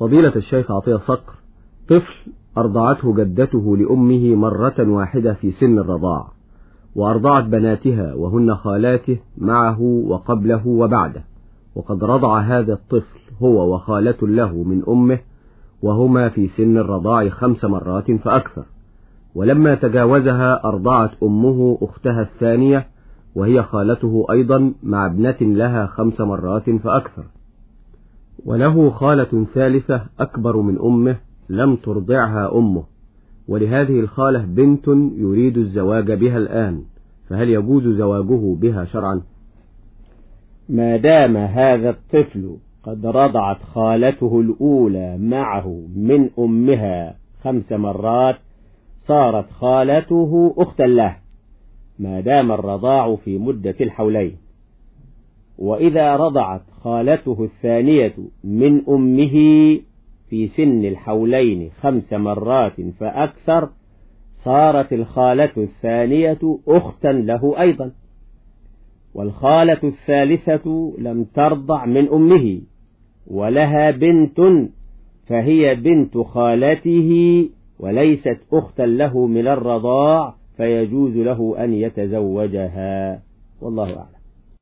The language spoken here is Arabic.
فضيلة الشيخ عطية صقر طفل أرضعته جدته لأمه مرة واحدة في سن الرضاع وأرضعت بناتها وهن خالاته معه وقبله وبعده وقد رضع هذا الطفل هو وخالة له من أمه وهما في سن الرضاع خمس مرات فأكثر. ولما تجاوزها أرضعت أمه أختها الثانية وهي خالته أيضا مع ابنة لها خمس مرات فأكثر. وله خالة ثالثة أكبر من أمه لم ترضعها أمه ولهذه الخالة بنت يريد الزواج بها الآن فهل يجوز زواجه بها شرعا؟ ما دام هذا الطفل قد رضعت خالته الأولى معه من أمها خمس مرات صارت خالته أختا له ما دام الرضاع في مدة الحولين. وإذا رضعت خالته الثانية من أمه في سن الحولين خمس مرات فأكثر صارت الخالة الثانية أختا له أيضا. والخالة الثالثة لم ترضع من أمه ولها بنت فهي بنت خالته وليست أختا له من الرضاع فيجوز له أن يتزوجها. والله أعلم.